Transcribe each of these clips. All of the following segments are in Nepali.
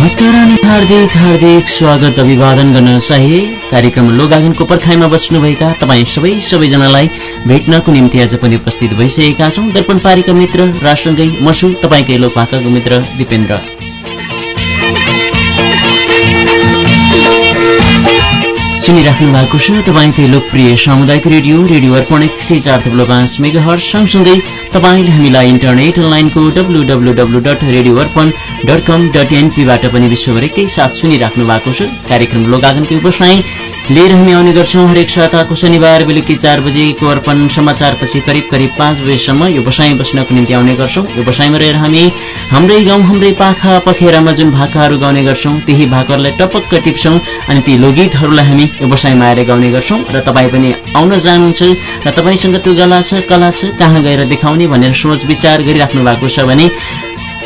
नमस्कार अनि हार्दिक हार्दिक स्वागत अभिवादन गर्न चाहे कार्यक्रम लोगागनको पर्खाइमा बस्नुभएका तपाईँ सबै सबैजनालाई भेट्नको निम्ति आज पनि उपस्थित भइसकेका छौँ। दर्पण पारीका मित्र राष्ट्रसँगै मसु तपाईँकै लोकपाकाको मित्र दिपेन्द्र। सुनिराख्नु भएको छ। तपाईँकै लोकप्रिय सामुदायिक रेडियो रेडियो अर्पण एक सय चार थप्लो पाँच मेगा हर सँगसँगै तपाईँले हामीलाई इन्टरनेट अनलाइनको W W W dot radio Arpan dot com dot एनपीबाट पनि विश्वभरिकै साथ सुनिराख्नु भएको छ। कार्यक्रम लोगागनको व्यवसाय लिएर हामी आउने गर्छौँ। हरेक साताको शनिबार बेलुकी चार बजेको अर्पण समाचारपछि करिब करिब पाँच बजेसम्म यो बसाइ बस्नको निम्ति आउने गर्छौँ। यो बसाइमा रहेर हामी हाम्रै गाउँ हाम्रै पाखा पखेरामा जुन भाकाहरू गाउने गर्छौँ त्यही भाकाहरूलाई टपक्क टिप्छौँ अनि ती लोकगीतहरूलाई हामी यो बसाइमा आएर गाउने गर्छौँ। र तपाईँ पनि आउन चाहनुहुन्छ र तपाईँसँग त्यो गला छ कला छ कहाँ गएर देखाउने भनेर सोच विचार गरिराख्नु भएको छ भने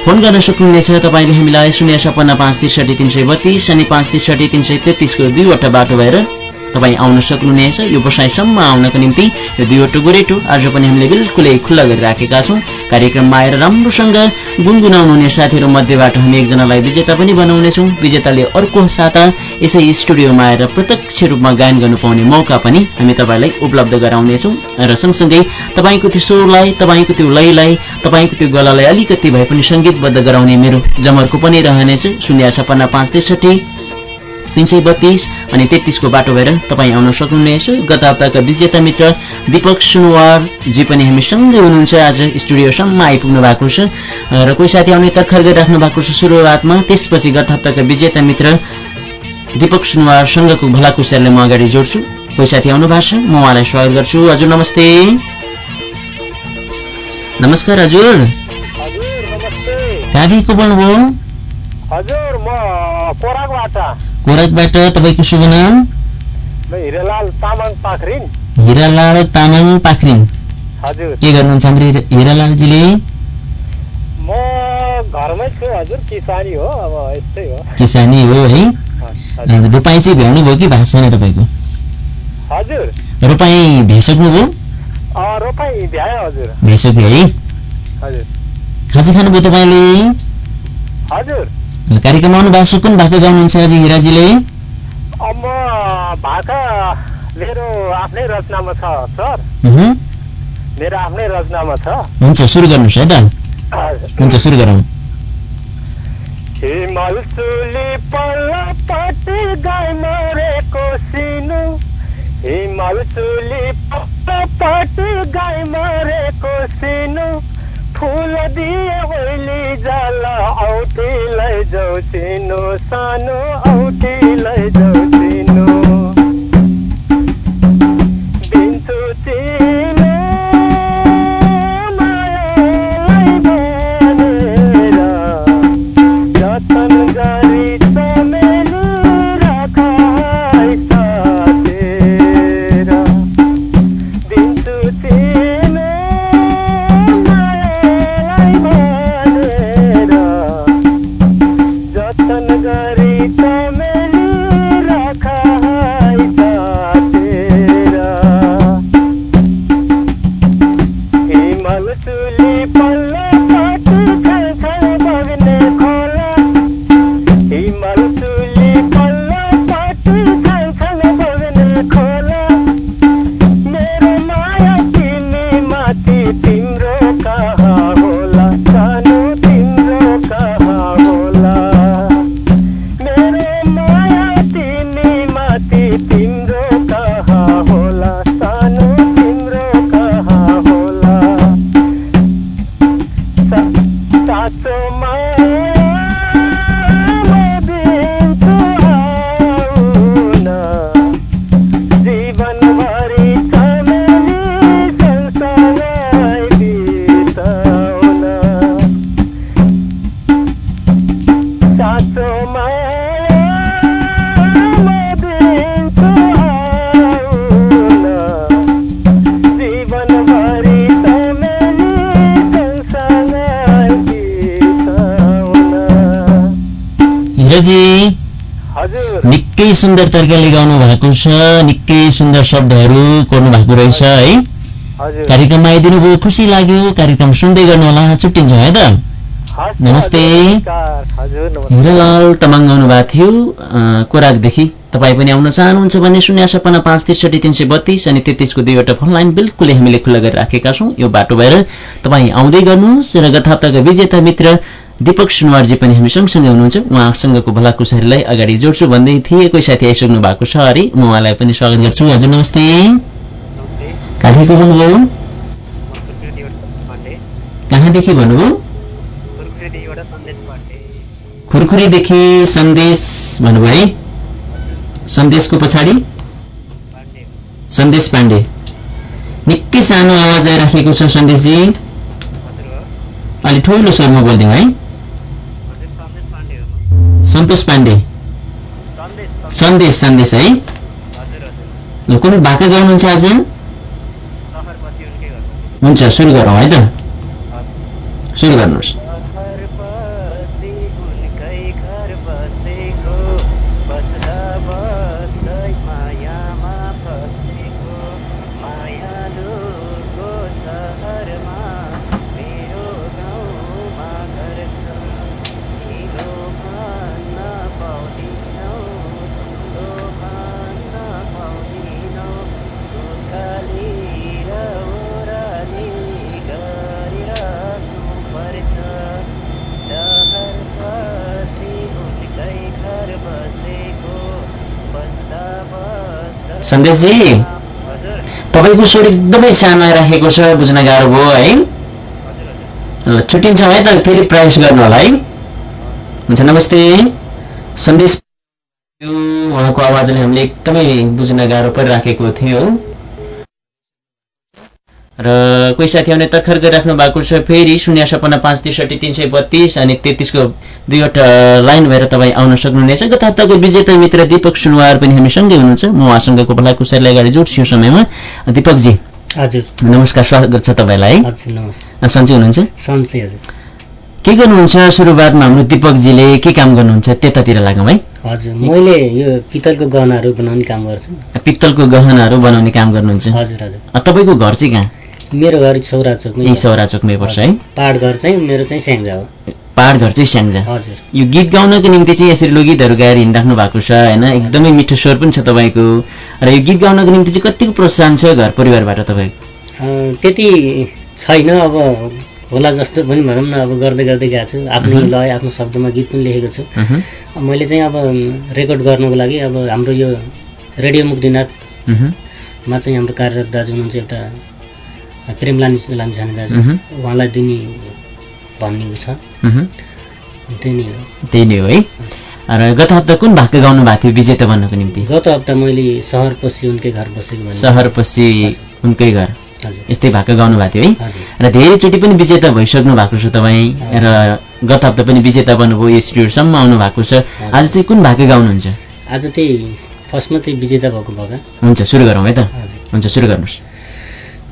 फोन गर्न सक्नुहुनेछ तपाईँले हामीलाई शून्य सपन्न पाँच त्रिसठी तिन सय बत्तिस अनि पाँच त्रिसठी तिन सय तेत्तिसको दुईवटा बाटो भएर तपाईँ आउन सक्नुहुनेछ यो बसाइसम्म आउनको निम्ति यो दुईवटा गोरेटो आज पनि हामीले बिल्कुलै खुल्ला गरिराखेका छौँ। कार्यक्रममा आएर राम्रोसँग गुनगुनाउनु हुने साथीहरू मध्येबाट हामी एकजनालाई विजेता पनि बनाउनेछौँ। विजेताले अर्को साता यसै स्टुडियोमा आएर प्रत्यक्ष रूपमा गायन गर्नु पाउने मौका पनि हामी तपाईँलाई उपलब्ध गराउनेछौँ। र सँगसँगै तपाईँको त्यो स्वरलाई तपाईँको त्यो लयलाई तपाईँको त्यो गलालाई अलिकति भए पनि सङ्गीतबद्ध गराउने मेरो जमर्को पनि रहनेछ। शून्य छपन्न पाँच त्रिसठी तिन सय बत्तीस अनि तेत्तिसको बाटो भएर तपाईँ आउन सक्नुहुनेछ गत हप्ताका विजेता मित्र दिपक सुनवारजी पनि हामीसँगै हुनुहुन्छ। आज स्टुडियोसम्म आइपुग्नु भएको छ। र कोही साथी आउने तर्खर गरिराख्नु भएको छ सुरुवातमा। त्यसपछि गत हप्ताका विजेता मित्र दिपक सुनवारसँगको भलाकुसारलाई म अगाडि जोड्छु। कोही साथी आउनु भएको छ? म उहाँलाई स्वागत गर्छु। हजुर नमस्ते। नमस्कार हजुर। कहाँदेखिको बोल्नुभयो? हजुर म कोराकबाट तपाईँको शुभ नाम? हिरालाल तामाङ पाखरिन। हिरालाल तामाङ पाखरिङ हजुर। के गर्नुहुन्छ हाम्रो हिरा- हिरालालजीले? म घरमै छु हजुर किसानी हो अब यस्तै हो। किसानी हो है? रोपाइँ चाहिँ भ्याउनु भयो कि भएको छैन तपाईँको? हजुर। रोपाइँ भ्याइसक्नुभयो? रोपाइँ भ्यायो हजुर। भ्याइसक्यो है? हजुर। खाजा खानुभयो तपाईँले? हजुर। कार्यक्रम आउनु भएको छ कुन भाका गाउनुहुन्छ आज हिराजीले अब भाका मेरो आफ्नै रचनामा छ सर मेरो आफ्नै रचनामा छ हुन्छ सुरु गर्नुहोस् है त। हुन्छ सुरु गरौँ हिमल चुली पल्लपट गाई मरेको सिनु हिमल चुली पल्लपट गाई मरेको सिनु फुल दिए ओइली जल औठी लैजाउ सिनु सानो औठी लैजाउ सिनु साँचो हजुर। निकै सुन्दर तरिकाले गाउनु भएको छ निकै सुन्दर शब्दहरू कोर्नु भएको रहेछ है। कार्यक्रममा आइदिनु भयो खुसी लाग्यो कार्यक्रम सुन्दै गर्नु होला छुट्टिन्छौँ है त। नमस्ते। हिरालाल तमाङ आउनुभएको थियो अँ, कोराकदेखि। तपाईँ पनि आउन चाहनुहुन्छ भने शून्य सपना पाँच त्रिसठी तिन सय बत्तिस अनि तेत्तिसको दुईवटा फोन लाइन बिल्कुलै हामीले खुल्ला गरिराखेका छौँ। यो बाटो भएर तपाईँ आउँदै गर्नुहोस् र गत हप्ताका विजेता मित्र दीपक सुनवारजी पनि हामी सँगसँगै हुनुहुन्छ। उहाँसँगको भलाकुसारीलाई अगाडि जोड्छु। भन्दै थिए कोही साथी आइसक्नु भएको छ अरे म उहाँलाई पनि स्वागत गर्छु। हजुर नमस्ते। नमस्ते कहाँदेखि भन्नुभयो? खुरखुरीदेखि सन्देश भन्नुभयो है। सन्देशको पछाडि? सन्देश पाण्डे। निकै सानो आवाज आइराखेको छ सन्देशजी। अलि ठुलो स्वरमा बोलिदिउँ है। सन्तोष पाण्डे। सन्देश सन्देश है। ल, कुनै भाका गाउनुहुन्छ आज? हुन्छ सुरु गरौँ है त। सुरु गर्नुहोस् सहर बसी उनकै घर बसेको बस्दा बस्दै मायामा फसेको मायालुको सहरमा मेरो गाउँमा घर छ ढिलो भन्न पाउँदिनौ ठुलो भन्न पाउँदिनौ उकाली र ओह्राली गरिराख्नु पर्छ सहर बसी उनकै घर बसेको बस्दा बस्दा सन्देशजी तपाईँको स्वर एकदमै सानो आइराखेको छ बुझ्न गाह्रो भयो है? ल छुट्टिन्छ है त फेरि प्रयास गर्नु होला है? हुन्छ नमस्ते। सन्देश उहाँको आवाजले हामीले एकदमै बुझ्न गाह्रो परिराखेको थियो। र कोही साथीहरूले तर्खर गरिराख्नु भएको छ फेरि शून्य सपन्न पाँच त्रिसठी तिन सय बत्तिस अनि तेत्तिसको दुईवटा लाइन भएर तपाईँ आउन सक्नुहुनेछ। गत हप्ताको विजेता मित्र दीपक सुनवार पनि हामी सँगै हुनुहुन्छ। म उहाँसँगको भलाकुसारीलाई अगाडि जोड्छु यो समयमा। दीपकजी हजुर। नमस्कार स्वागत छ तपाईँलाई। सन्चै हुनुहुन्छ? सन्चै हजुर। के गर्नुहुन्छ सुरुवातमा हाम्रो दिपकजीले? के काम गर्नुहुन्छ? त्यतातिर लागौँ है। हजुर मैले यो पितलको गहनाहरू बनाउने काम गर्छु। पित्तलको गहनाहरू बनाउने काम गर्नुहुन्छ। हजुर हजुर। तपाईँको घर चाहिँ कहाँ? मेरो घर सौरा चोकमै यही छ। सौरा चोकमै पर्छ है। पहाड घर चाहिँ मेरो चाहिँ स्याङ्जा हो। पहाड घर चाहिँ स्याङ्जा। हजुर। यो गीत गाउनको निम्ति चाहिँ यसरी लोकगीतहरू गाएर हिँडिराख्नु भएको छ होइन? एकदमै मिठो स्वर पनि छ तपाईँको। र यो गीत गाउनको निम्ति चाहिँ कतिको प्रोत्साहन छ घर परिवारबाट तपाईँको? त्यति छैन अब होला जस्तो पनि भनौँ न अब गर्दै गर्दै गएको छु। आफ्नै। लय आफ्नो शब्दमा गीत पनि लेखेको छु। मैले चाहिँ अब रेकर्ड गर्नको लागि अब हाम्रो यो रेडियो मुक्तिनाथमा चाहिँ हाम्रो कार्यरत दाजु हुनुहुन्छ एउटा प्रेम लामी लामिछाने दाजु उहाँलाई दिने भन्ने छ। त्यही नै हो। त्यही नै हो है। र गत हप्ता कुन भाका गाउनु भएको थियो विजेता बन्नको निम्ति? गत हप्ता मैले सहर पछि उनकै घर बसेको सहर पछि उनकै घर। यस्तै भाका गाउनु भएको थियो है। र धेरैचोटि पनि विजेता भइसक्नु भएको छ तपाईँ। र गत हप्ता पनि विजेता बन्नुभयो यो स्टुडियोसम्म आउनु भएको छ। आज चाहिँ कुन भाका गाउनुहुन्छ? आज त्यही फर्स्टमा त्यही विजेता भएको भएका। हुन्छ सुरु गरौँ है त। हुन्छ सुरु गर्नुहोस्।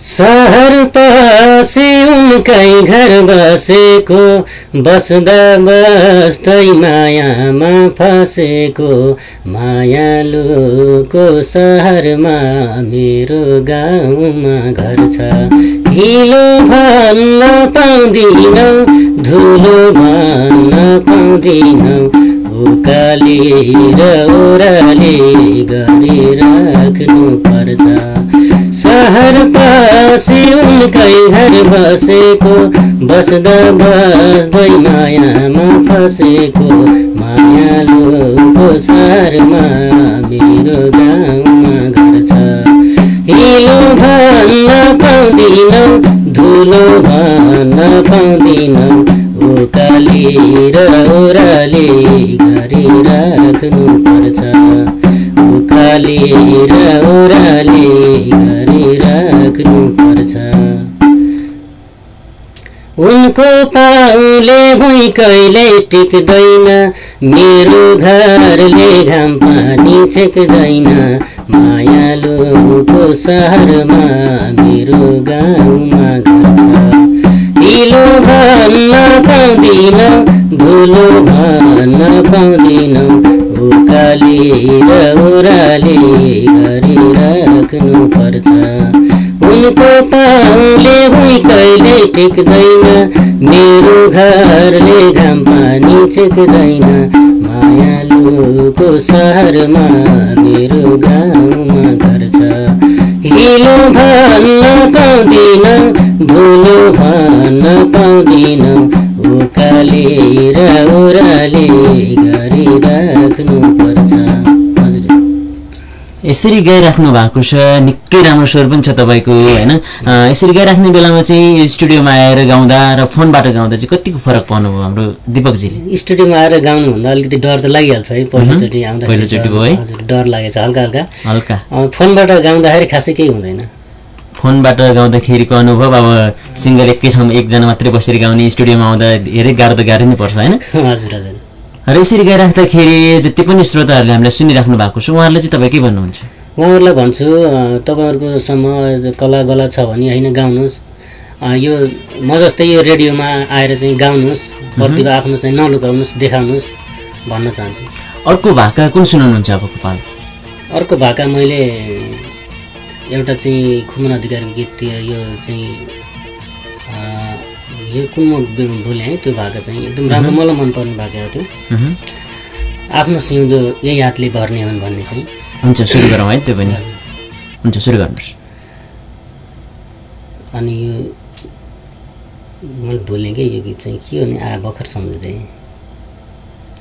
सहर पछि उनकै घर बसेको बस्दा बस्दै मायामा फसेको मायालुको सहरमा मेरो गाउँमा घर छ। हिलो भन्न पाउँदिनौ धुलो भन्न पाउँदिनौ। उकाली र ओह्राली गरिराख्नु पर्छ। सहर पछि उनकै घर बसेको बस्दा बस्दै मायामा फसेको मायालुको सहरमा मेरो गाउँमा घर छ हिलो भन्न पाउँदिनौ धुलो भन्न पाउँदिनौ उकाली र ओह्राली गरिराख्नु पर्छ। उकाली र ओह्राली गरिराख्नु पर्छ। उनको पाउले भुइँ कहिले टिक्दैन मेरो घरले घाम पानी छेक्दैन। मायालुको सहरमा मेरो गाउँमा घर छ। हिलो भन्न पाउँदिन धुलो भन्न पाउँदिन उकाली र ओह्राली गरिराख्नु पर्छ उनको पाउले भुइँ कहिले टिक्दैन मेरो घरले घाम पानी टिक्दैन मायालुको सहरमा मेरो गाउँमा घर छ हिलो भन्न पाउँदिन धुलो भन्न पाउँदिन उकाले र ओह्राले गरिराख्नु यसरी गाइराख्नु भएको छ निकै राम्रो स्वर पनि छ तपाईँको होइन? यसरी गाइराख्ने बेलामा चाहिँ स्टुडियोमा आएर गाउँदा र फोनबाट गाउँदा चाहिँ कतिको फरक पाउनुभयो हाम्रो दिपकजीले? स्टुडियोमा आएर गाउनुभन्दा अलिकति डर त लागिहाल्छ है पहिलोचोटि आउँदाखेरि पहिलोचोटि भयो है? डर लागेछ हल्का हल्का। हल्का। अँ, फोनबाट गाउँदाखेरि खासै केही हुँदैन। फोनबाट गाउँदाखेरिको अनुभव अब सिङ्गल एकै ठाउँमा एकजना मात्रै बसेर गाउने स्टुडियोमा आउँदा धेरै गाह्रो त गाह्रै नै पर्छ होइन? हजुर हजुर। र यसरी गाइराख्दाखेरि जति पनि श्रोताहरूले हामीलाई सुनिराख्नु भएको छ उहाँहरूले चाहिँ तपाईँ के भन्नुहुन्छ? उहाँहरूलाई भन्छु तपाईँहरूकोसम्म कला गला छ भने होइन गाउनुहोस्। यो म जस्तै यो रेडियोमा आएर चाहिँ गाउनुहोस् प्रतिभा आफ्नो चाहिँ नलुकाउनुहोस् देखाउनुहोस् भन्न चाहन्छु। अर्को भाका कुन सुनाउनुहुन्छ अब गोपाल? अर्को भाका मैले एउटा चाहिँ खुमन अधिकारको गीत यो चाहिँ यो कुन म भुलेँ है त्यो भाका चाहिँ। एकदम राम्रो मलाई मनपर्ने भाका हो त्यो। आफ्नो सिउँदो यही हातले भर्ने हुन् भन्ने चाहिँ। हुन्छ सुरु गरौँ है त्यो पनि। हुन्छ सुरु गर्नुहोस्। अनि यो मैले भुलेँ कि यो गीत चाहिँ। के हो नि? आ भर्खर सम्झँदै।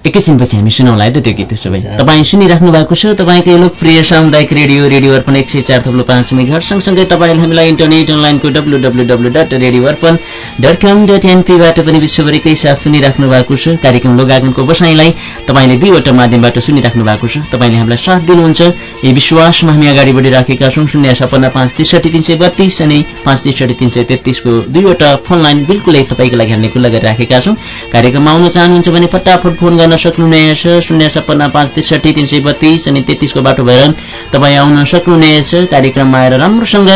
एकैछिनपछि हामी सुनाउँला है त त्यो गीत त्यसो भए। तपाईँ सुनिराख्नु भएको छ तपाईँकै लोकप्रिय सामुदायिक रेडियो रेडियो अर्पण एक सय चार थप्लो पाँच मेघर सँगसँगै तपाईँले हामीलाई इन्टरनेट अनलाइनको W W W dot radio Arpan dot com dot एनपीबाट पनि विश्वभरिकै साथ सुनिराख्नु भएको छ। कार्यक्रम लोगागनको बसाइलाई तपाईँले दुईवटा माध्यमबाट सुनिराख्नु भएको छ। तपाईँले हामीलाई साथ दिनुहुन्छ। यही विश्वासमा हामी अगाडि बढिराखेका छौँ। शून्य सपन्न पाँच त्रिसठी तिन सय बत्तिस अनि पाँच त्रिसठी तिन सय तेत्तिसको दुईवटा फोन लाइन बिल्कुलै तपाईँको लागि हामीले खुल्ला गरिराखेका छौँ। कार्यक्रममा आउन चाहनुहुन्छ भने फटाफट फोन गर्न सक्नुहुनेछ शून्य सपन्न पाँच त्रिसठी तिन सय बत्तिस अनि तेत्तिसको बाटो भएर तपाईँ आउन सक्नुहुनेछ कार्यक्रममा आएर राम्रोसँग।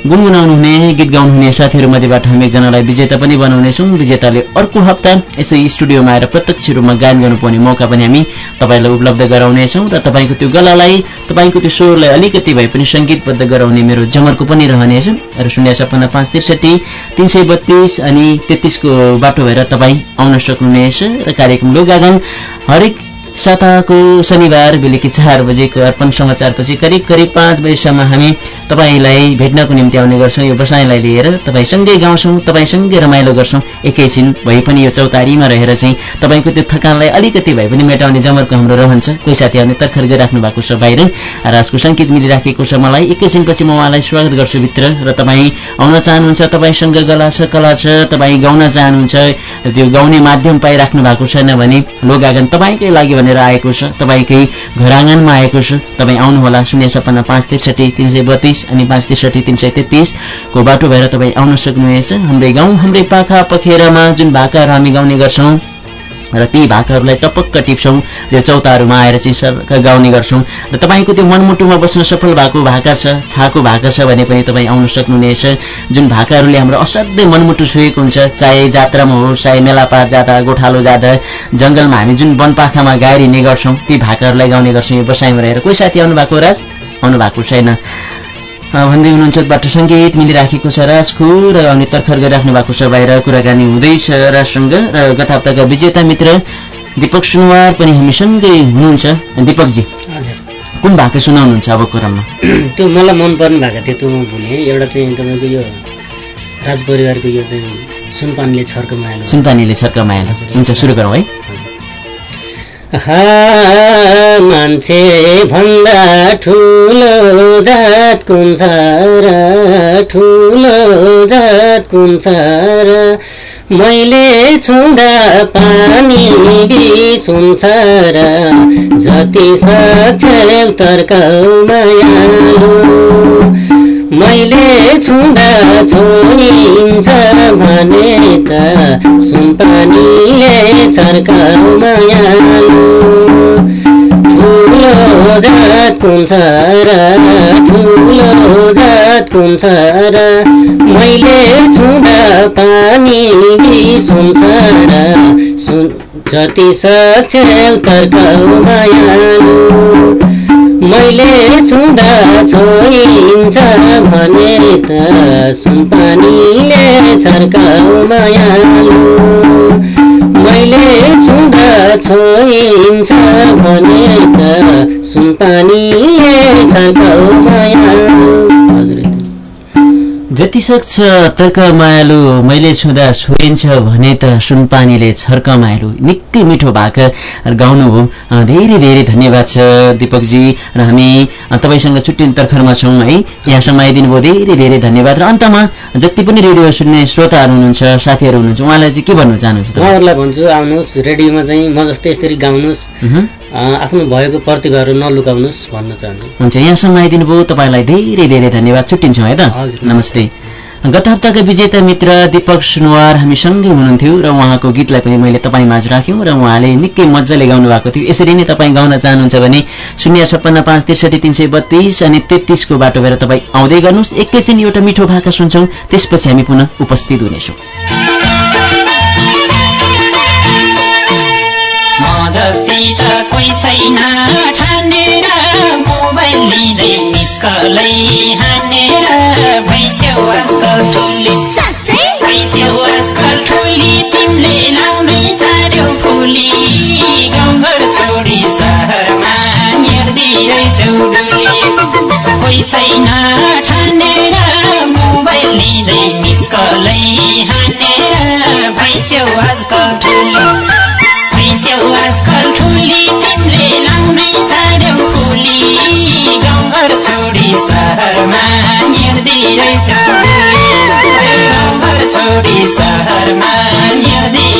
गुनगुनाउनु हुने गीत गाउनुहुने साथीहरूमध्येबाट हामी एकजनालाई विजेता पनि बनाउनेछौँ। विजेताले अर्को हप्ता यसै स्टुडियोमा आएर प्रत्यक्ष रूपमा गायन गर्नुपर्ने मौका पनि हामी तपाईँलाई उपलब्ध गराउनेछौँ र तपाईँको त्यो गलालाई तपाईँको त्यो स्वरलाई अलिकति भए पनि सङ्गीतबद्ध गराउने मेरो जमर्को पनि रहनेछ र शून्य सपन्न पाँच त्रिसठी तिन सय बत्तिस अनि तेत्तिसको बाटो भएर तपाईँ आउन सक्नुहुनेछ। र कार्यक्रम लोगागन हरेक साताको शनिबार बेलुकी चार बजेको अर्पण समाचारपछि करिब करिब पाँच बजीसम्म हामी तपाईँलाई भेट्नको निम्ति आउने गर्छौँ। यो बसाइलाई लिएर तपाईँसँगै गाउँछौँ तपाईँसँगै रमाइलो गर्छौँ। एकैछिन भए पनि यो चौतारीमा रहेर चाहिँ तपाईँको त्यो थकानलाई अलिकति भए पनि मेटाउने जमर्को हाम्रो रहन्छ। कोही साथीहरूले तर्खर गरिराख्नु भएको छ बाहिर। र आजको सङ्केत मिलिराखेको छ मलाई। एकैछिनपछि म उहाँलाई स्वागत गर्छु भित्र र तपाईँ आउन चाहनुहुन्छ तपाईँसँग गला छ कला छ तपाईँ गाउन चाहनुहुन्छ त्यो गाउने माध्यम पाइराख्नु भएको छैन भने लोगागन तपाईँकै लागि भनेर आएको छ तपाईँकै घर आँगनमा आएको छ तपाईँ आउनुहोला। शून्य सपन्न पाँच त्रिसठी तिन सय बत्तिस अनि पाँच त्रिसठी तिन सय तेत्तिसको बाटो भएर तपाईँ आउन सक्नुहुनेछ हाम्रै गाउँ हाम्रै पाखा पखेरामा जुन भाकाहरू हामी गाउने गर्छौँ। र ती भाकाहरूलाई टपक्क टिप्छौँ त्यो चौताहरूमा आएर चाहिँ गाउने गर्छौँ। र तपाईँको त्यो मनमुटुमा बस्न सफल भएको भाका छ छाको भाका छ भने पनि तपाईँ आउन सक्नुहुनेछ। जुन भाकाहरूले हाम्रो असाध्यै मनमुटु छुएको हुन्छ चाहे जात्रामा होस् चाहे मेलापात जाँदा गोठालो जाँदा जङ्गलमा हामी जुन वनपाखामा गाएर हिँड्ने गर्छौँ ती भाकाहरूलाई गाउने गर्छौँ। यो बसाइमा रहेर कोही साथी आउनु भएको राज? आउनु भएको छैन। भन्दै हुनुहुन्छ बाटो सङ्गीत मिलिराखेको छ राजको र अनि तर्खर गरिराख्नु भएको छ बाहिर कुराकानी हुँदैछ राजसँग र गत हप्ताका विजेता मित्र दिपक सुनवार पनि हामीसँगै हुनुहुन्छ। दिपकजी हजुर। कुन भाका सुनाउनुहुन्छ अब क्रममा त्यो मलाई मनपर्ने भएको थियो त्यो म भुलेँ एउटा चाहिँ तपाईँको यो राजपरिवारको यो चाहिँ सुनपानीले छर्को माया सुनपानीले छर्का माया हुन्छ सुरु गरौँ हा। मान्छे भन्दा ठुलो जात कुन छ र? ठुलो जात कुन छ र? मैले छुँदा पानी बिस हुन्छ र? जति सक्छ तर्काउ मायालु मैले छुँदा छोडिन्छ भने त सुनपानीले छर्काउ ठुलो जात कुन र ठुलो जात कुन र मैले छुँदा पानी बिस हुन्छ र सुन जति सक्छ तर्काउ मायालु। मैले छुँदा छोइन्छ भने त सुनपानीले छर्काउ मायालु। मैले छुँदा छोइन्छ भने त सुनपानीले छर्काउ मायालु। जति सक्छ तर्क मायालु मैले छुँदा छोइन्छ भने त सुनपानीले छर्क मायालु। निकै मिठो भाका गाउनुभयो धेरै धेरै धन्यवाद छ दिपकजी र हामी। तपाईँसँग छुट्टिने तर्खरमा छौँ है। यहाँसम्म आइदिनु भयो धेरै धेरै धन्यवाद। र अन्तमा जति पनि रेडियो सुन्ने श्रोताहरू हुनुहुन्छ साथीहरू हुनुहुन्छ उहाँलाई चाहिँ के भन्नु चाहनुहुन्छ? उहाँहरूलाई भन्छु आउनुहोस्। रेडियोमा चाहिँ म जस्तै यसरी गाउनुहोस्। आफ्नो भएको प्रतिभाहरू नलुकाउनुहोस् भन्न चाहन्छु। हुन्छ यहाँसम्म आइदिनु भयो तपाईँलाई धेरै धेरै धन्यवाद। छुट्टिन्छौँ है त? हजुर। नमस्ते। गत हप्ताका विजेता मित्र दीपक सुनवार हामी सँगै हुनुहुन्थ्यो र उहाँको गीतलाई पनि मैले तपाईँ माझ राख्यौँ र उहाँले निकै मजाले गाउनु भएको थियो। यसरी नै तपाईँ गाउन चाहनुहुन्छ भने शून्य छप्पन्न पाँच त्रिसठी तिन सय बत्तिस अनि तेत्तिसको बाटो भएर तपाईँ आउँदै गर्नुहोस्। एकैछिन एउटा मिठो भाका सुन्छौँ त्यसपछि हामी पुनः उपस्थित हुनेछौँ। त कोही छैन। ठानेर मोबाइल लिँदै मिस्कलै हानेर भैस्यौ आजकल ठुली भैस्यौ आजकल ठुली तिमीले लाउनै छाड्यौ फुली गाउँघर छोडी सहरमा हेर्दिरै चौडुली। कोही छैन। सहरमा हिँड्दिरै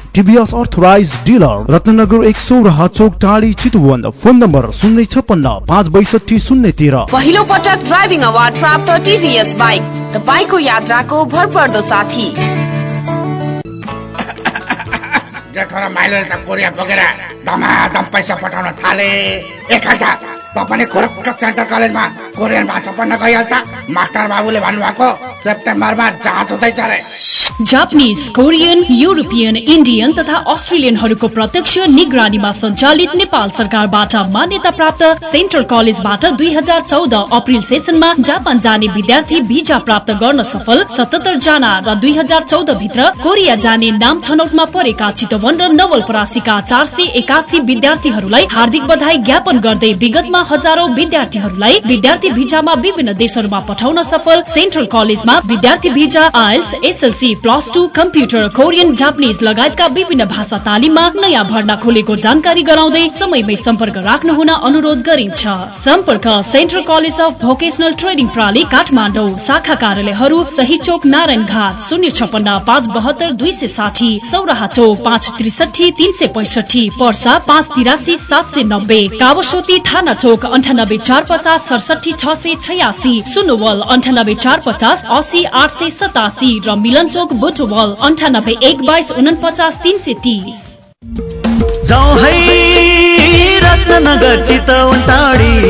टिभीएस अर्थराइज डिलर रत्नगर एक सौ चोक टाढी चितुवन फोन नम्बर शून्य छप्पन्न पाँच बैसठी शून्य तेह्र। पहिलो पटक ड्राइभिङ अवार्ड प्राप्त टिभीएस बाइक। तपाईँको यात्राको भरपर्दो साथी। जेठो र माइलोले त कोरिया बोकेर धमाधम पैसा पठाउन थाले। एकपल्ट त पनि खुरक्क सेन्ट्रल कलेजमा कोरियन भाषा पढ्न गइहाल्छ मास्टर बाबुले भन्नुभएको सेप्टेम्बरमा जाँच हुँदैछ अरे जापानिज कोरियन युरोपियन इन्डियन तथा अस्ट्रेलियनहरूको प्रत्यक्ष निगरानीमा सञ्चालित नेपाल सरकारबाट मान्यता प्राप्त सेन्ट्रल कलेजबाट दुई हजार चौध अप्रिल सेसनमा जापान जाने विद्यार्थी भिजा प्राप्त गर्न सफल सतहत्तर जना र दुई हजार चौध भित्र कोरिया जाने नाम छनौटमा परेका चितवन र नवलपरासीका चार सय एकासी विद्यार्थीहरूलाई हार्दिक बधाई ज्ञापन गर्दै विगतमा हजारौं विद्यार्थीहरूलाई विद्यार्थी भिजामा विभिन्न देशहरूमा पठाउन सफल सेन्ट्रल कलेजमा विद्यार्थी visa IELTS SLC plus two computer Korean Japanese लगायतका विभिन्न भाषा तालिममा नयाँ भर्ना खोलेको जानकारी गराउँदै समयमै सम्पर्क राख्न हुन अनुरोध गरिन्छ। सम्पर्क central college of vocational training प्रणाली काठमाडौँ शाखा कार्यालयहरू सही चोक नारायण घाट शून्य छपन्न पाँच बहत्तर दुई सय साठी सौराहा चोक पाँच त्रिसठी तिन सय पैसठी पर्सा पाँच तिरासी सात सय नब्बे कावसोती थाना चोक अन्ठानब्बे चार पचास सडसठी छ सय छयासी। सुनोवल अन्ठानब्बे चार पचास असी आठ सय सतासी र मिलन चोक बुटवल अन्ठानब्बे एक बाइस उनपचास तिन सय तिस। रत्नगर चितवन टाढी।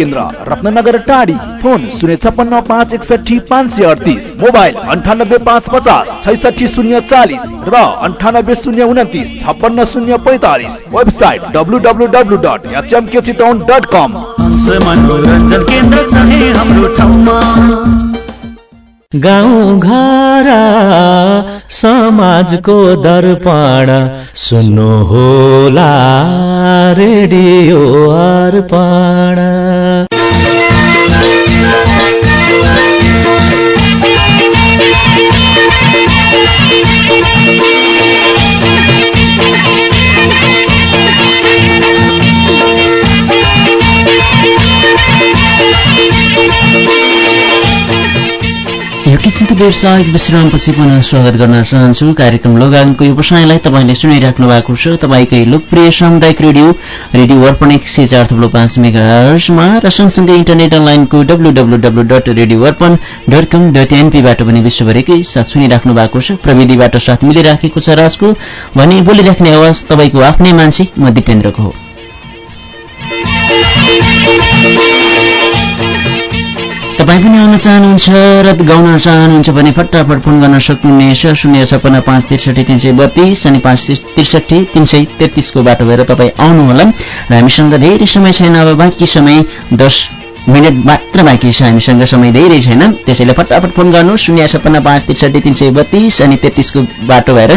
केन्द्र रत्नगर टाढी। फोन शून्य छप्पन्न पाँच एकसठी पाँच सय अडतिस। मोबाइल अन्ठानब्बे पाँच पचास छैसठी शून्य चालिस र अन्ठानब्बे शून्य उन्तिस छप्पन्न शून्य पैँतालिस। Website W W W dot HMK Chitwan dot com. मनोरञ्जन केन्द्र हाम्रो ठाउँमा। गाउँ घर समाजको दर्पण। सुन्नु होला रेडियो अर्पण। किसिमको व्यवसायिक विश्रामपछि पुनः स्वागत गर्न चाहन्छु। कार्यक्रम लगानको व्यवसायलाई तपाईँले सुनिराख्नु भएको छ। तपाईँकै लोकप्रिय सामुदायिक रेडियो रेडियो अर्पण एक सय चार थप्लो पाँच मेगाहर्समा र सँगसँगै इन्टरनेट अनलाइनको डब्लु डब्लु डब्लु पनि विश्वभरिकै साथ सुनिराख्नु भएको छ। प्रविधिबाट साथ मिलिराखेको छ राजको। भने बोलिराख्ने आवाज तपाईँको आफ्नै मान्छे म दिपेन्द्रको हो। तपाईँ पनि आउन चाहनुहुन्छ र गाउन चाहनुहुन्छ भने फटाफट फोन गर्न सक्नुहुनेछ शून्य छपन्न पाँच त्रिसठी तिन सय बत्तिस अनि पाँच त्रिसठी तिन सय तेत्तिसको बाटो भएर तपाईँ आउनुहोला। र हामीसँग धेरै समय छैन अब बाँकी समय दस मिनट मात्र बाँकी छ। हामीसँग समय धेरै छैन। त्यसैले फटाफट फोन गर्नु। शून्य छपन्न पाँच त्रिसठी तिन सय बत्तिस अनि तेत्तिसको बाटो भएर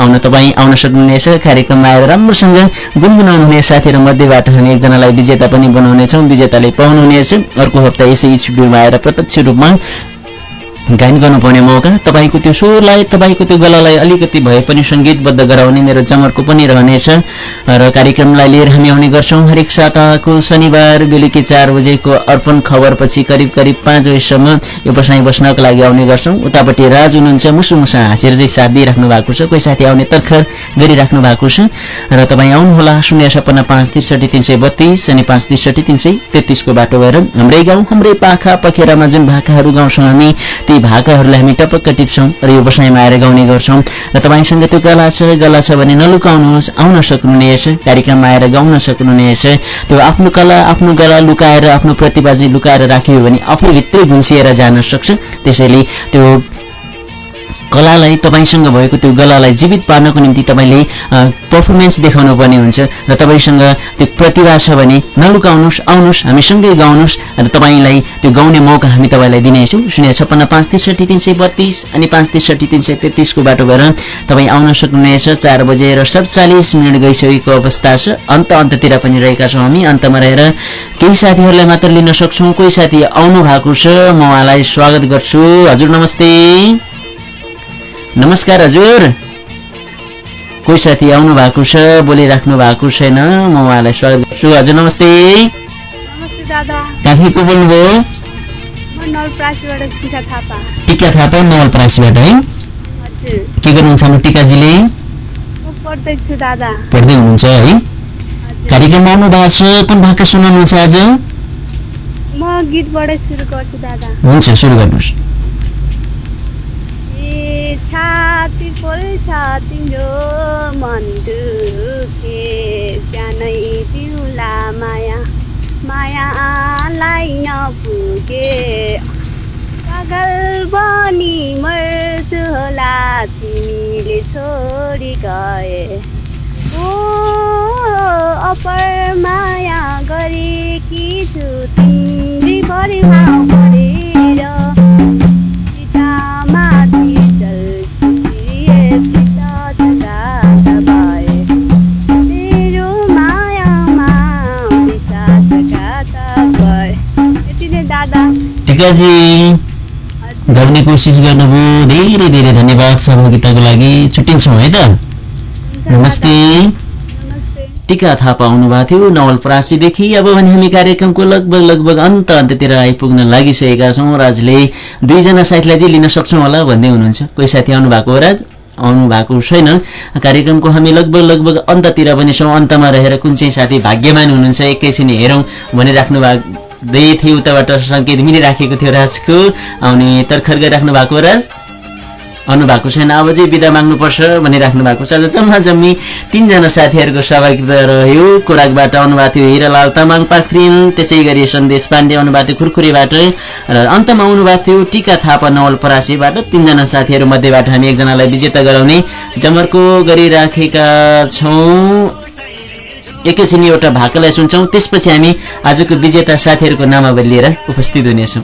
आउन तपाईँ आउन सक्नुहुनेछ। कार्यक्रममा आएर राम्रोसँग गुनगुनाउनु हुने साथीहरू मध्येबाट हामी एकजनालाई विजेता पनि बनाउनेछौँ। विजेताले पाउनुहुनेछ। अर्को हप्ता यसै स्टुडियोमा आएर प्रत्यक्ष रूपमा गायन गर्नुपर्ने मौका तपाईँको त्यो स्वरलाई तपाईँको त्यो गलालाई अलिकति भए पनि सङ्गीतबद्ध गराउने मेरो जमर्को पनि रहनेछ। र कार्यक्रमलाई लिएर हामी आउने गर्छौँ। हरेक साताको शनिबार बेलुकी चार बजेको अर्पण खबरपछि करिब करिब पाँच बजीसम्म यो बसाइ बस्नको लागि आउने गर्छौँ। उतापट्टि राज हुनुहुन्छ मुसु मुसा हाँसेर चाहिँ साथ दिइराख्नु भएको छ। कोही साथी आउने तर्खर गरिराख्नु भएको छ। र तपाईँ आउनुहोला शून्य छपन्न पाँच त्रिसठी तिन सय बत्तीस अनि पाँच त्रिसठी तिन सय तेत्तिसको बाटो भएर हाम्रै गाउँ हाम्रै पाखा पखेरामा जुन भाकाहरू गाउँछौँ हामी ती भाकाहरूलाई हामी टपक्क टिप्छौँ र यो बसाइमा आएर गाउने गर्छौँ। र तपाईँसँग त्यो गला छ गला छ भने नलुकाउनुहोस् आउन सक्नुहुनेछ कार्यक्रममा आएर गाउन सक्नुहुनेछ त्यो आफ्नो कला आफ्नो गला लुकाएर आफ्नो प्रतिभा चाहिँ लुकाएर राखियो भने आफै भित्रै घुम्सिएर जान सक्छ। त्यसैले त्यो कलालाई तपाईँसँग भएको त्यो गलालाई जीवित पार्नको निम्ति तपाईँले पर्फर्मेन्स देखाउनु पर्ने हुन्छ र तपाईँसँग त्यो प्रतिभा छ भने नलुकाउनुहोस् आउनुहोस् हामीसँगै गाउनुहोस् र तपाईँलाई त्यो गाउने मौका हामी तपाईँलाई दिनेछौँ शून्य छप्पन्न पाँच त्रिसठी तिन सय बत्तिस अनि पाँच त्रिसठी तिन सय तेत्तिसको बाटो भएर तपाईँ आउन सक्नुहुनेछ। चार बजेर सडचालिस मिनट गइसकेको अवस्था छ। अन्त अन्ततिर पनि रहेका छौँ हामी। अन्तमा रहेर केही साथीहरूलाई मात्र लिन सक्छौँ। कोही साथी आउनु भएको छ। म उहाँलाई स्वागत गर्छु। हजुर नमस्ते। नमस्कार हजुर। कोही साथी आउनु भएको छ बोलिराख्नु भएको छैन म उहाँलाई स्वागत गर्छु। हजुर नमस्ते। नमस्ते दादा। कहाँदेखि बोल्नुभयो? म नवलप्रासीबाट टिका थापा। नवलपरासीबाट है? के गर्नुहुन्छ टिकाजीले? पढ्दै हुनुहुन्छ है? कार्यक्रममा आउनु भएको छ कुन भाका सुनाउनुहुन्छ आज? म गीतबाटै सुरु गर्छु दादा। हुन्छ सुरु गर्नुहोस्। छाती पोल्छ तिम्रो मन दुखे जानै तिउला माया। मायालाई नपुगे। पागल बनी मर्छु होला तिमीले छोडी गए। ओ अपर माया गरेकी छु तिम्रै परिभाव परेर टिकाजी गाउने कोसिस गर्नुभयो। धेरै धेरै धन्यवाद सहभागिताको लागि। छुट्टिन्छौँ है त? नमस्ते। टिका थापा आउनुभएको थियो। नवलपरासीदेखि अब भने हामी कार्यक्रमको लगभग लगभग अन्त अन्त्यतिर आइपुग्न लागिसकेका छौँ। राजले दुईजना साथीलाई चाहिँ लिन सक्छौँ होला भन्दै हुनुहुन्छ। कोही साथी आउनु भएको हो राज? आउनु भएको छैन। कार्यक्रमको हामी लगभग लगभग अन्ततिर पनि छौँ। अन्तमा रहेर कुन चाहिँ साथी भाग्यमान हुनुहुन्छ एकैछिन हेरौँ भनिराख्नु भएको थियो उताबाट सङ्केत मिलिराखेको थियो राजको। आउने तर्खर गरिराख्नु भएको राज। आउनु भएको छैन। अब चाहिँ बिदा माग्नुपर्छ भनिराख्नु भएको छ। आज जम्मा जम्मी तिनजना साथीहरूको सहभागिता रह्यो। कोराकबाट आउनुभएको थियो हिरालाल तामाङ पाखरिन। त्यसै गरी सन्देश पाण्डे आउनुभएको थियो खुरखुरीबाट। र अन्तमा आउनुभएको थियो टिका थापा नवलपरासीबाट तिनजना साथीहरू मध्येबाट हामी एकजनालाई विजेता गराउने जमर्को गरिराखेका छौँ। एकैछिन एउटा भाकालाई सुन्छौँ। त्यसपछि हामी आजको विजेता साथीहरूको नामावली लिएर उपस्थित हुनेछौँ।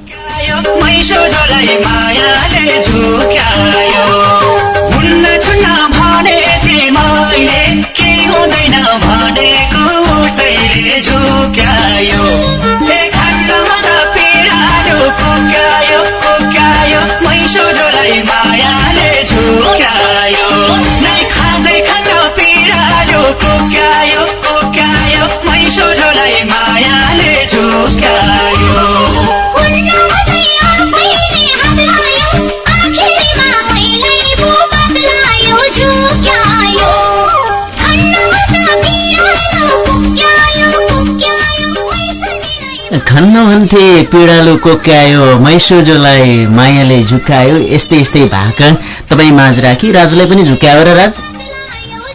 खन्न भन्थे पिँडालु कोक्यायो मैसोजोलाई मायाले झुकायो यस्तै यस्तै भाका तपाईँ माझ राखी राजुलाई पनि झुक्यायो र राज।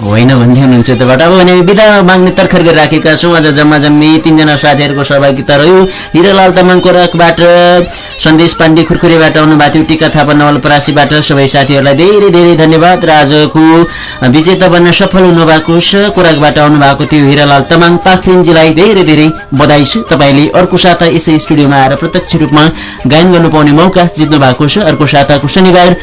होइन भन्दै हुनुहुन्छ यताबाट अब भने बिदा माग्ने तर्खर गरिराखेका छौँ। आज जम्मा जम्मी तिनजना साथीहरूको सहभागिता रह्यो। हिरालाल तामाङ कोराकबाट सन्देश पाण्डे खुरखुरीबाट आउनुभएको थियो। टिका थापा नवलपरासीबाट सबै साथीहरूलाई धेरै धेरै धन्यवाद। र आजको विजेता बन्न सफल हुनुभएको छ। कोराकबाट आउनुभएको थियो हिरालाल तामाङ। पाखरिनजीलाई धेरै धेरै बधाई छ। तपाईँले अर्को साता यसै स्टुडियोमा आएर प्रत्यक्ष रूपमा गायन गर्नु पाउने मौका जित्नु भएको छ। अर्को साताको शनिबार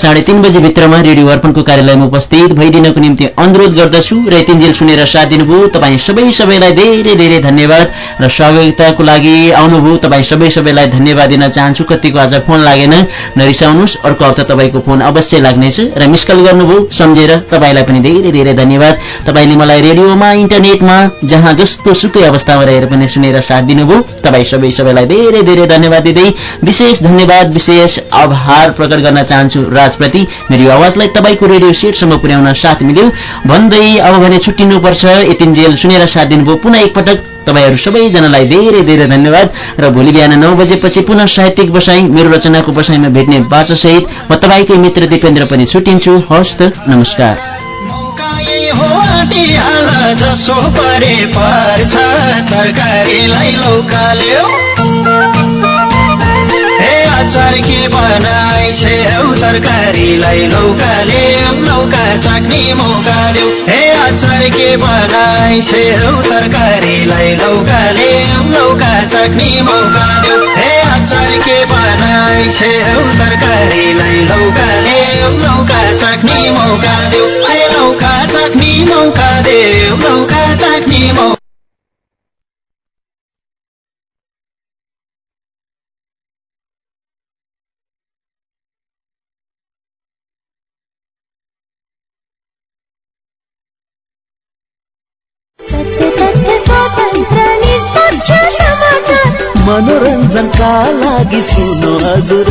साढे तीन बजी भित्रमा रेडियो अर्पणको कार्यालयमा उपस्थित भइदिनको निम्ति अनुरोध गर्दछु र यतिन्जेल सुनेर साथ दिनुभयो। तपाईँ सबै सबैलाई धेरै धेरै धन्यवाद र सहभागिताको लागि आउनुभयो। तपाईँ सबै सबैलाई धन्यवाद दिन चाहन्छु। कतिको आज फोन लागेन। नरिसाउनुहोस्। अर्को हप्ता तपाईँको फोन अवश्य लाग्नेछ र मिसकल गर्नुभयो। सम्झेर तपाईँलाई पनि धेरै धेरै धन्यवाद। तपाईँले मलाई रेडियोमा इन्टरनेटमा जहाँ जस्तो सुकै अवस्थामा रहेर पनि सुनेर साथ दिनुभयो। तपाईँ सबै सबैलाई धेरै धेरै धन्यवाद दिँदै विशेष धन्यवाद विशेष आभार प्रकट गर्न चाहन्छु। राज आवाजप्रति मेरो आवाजलाई तपाईँको रेडियो सेटसम्म पुर्याउन साथ मिल्यो। भन्दै अब भने छुट्टिनुपर्छ यतिन्जेल सुनेर साथ दिनुभयो। पुनः एकपटक तपाईँहरू सबैजनालाई धेरै धेरै धन्यवाद र भोलि बिहान नौ बजेपछि पुनः साहित्यिक बसाई मेरो रचनाको बसाइमा भेट्ने बाचासहित म तपाईँकै मित्र दिपेन्द्र पनि छुट्टिन्छु। हवस् त नमस्कार हे अचार के छेउ तरकारीलाई लौकाल्यो लौका चाक्ने मौका देऊ हे अचार के बनाइ छेउ तरकारीलाई लौकाल्यो लौका चाक्ने मौका देऊ हे अचार के बनाइ छेउ तरकारीलाई लौकाल्यो लौका चाक्ने मौका देऊ हे लौका चाक्ने मौका देऊ लौका चाक्ने मौका मनोरञ्जनका लागि सुन्नु हजुर।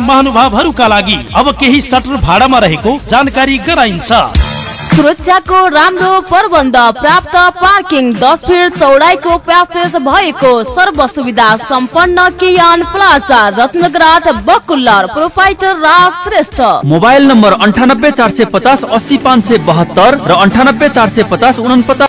महानुभावहरूका लागि अब केही सटर भाडामा रहेको जानकारी गराइन्छ। सुरक्षाको राम्रो प्रबन्ध प्राप्त पार्किङ दस फिट चौडाइको प्यासेज भएको सर्व सुविधा सम्पन्न कियान प्लाजा रत्नगर आठ बकुल्लर proprietor Raj Shrestha. Mobile number अन्ठानब्बे चार सय पचास अस्सी पाँच सय बहत्तर र अन्ठानब्बे चार सय पचास उनपचास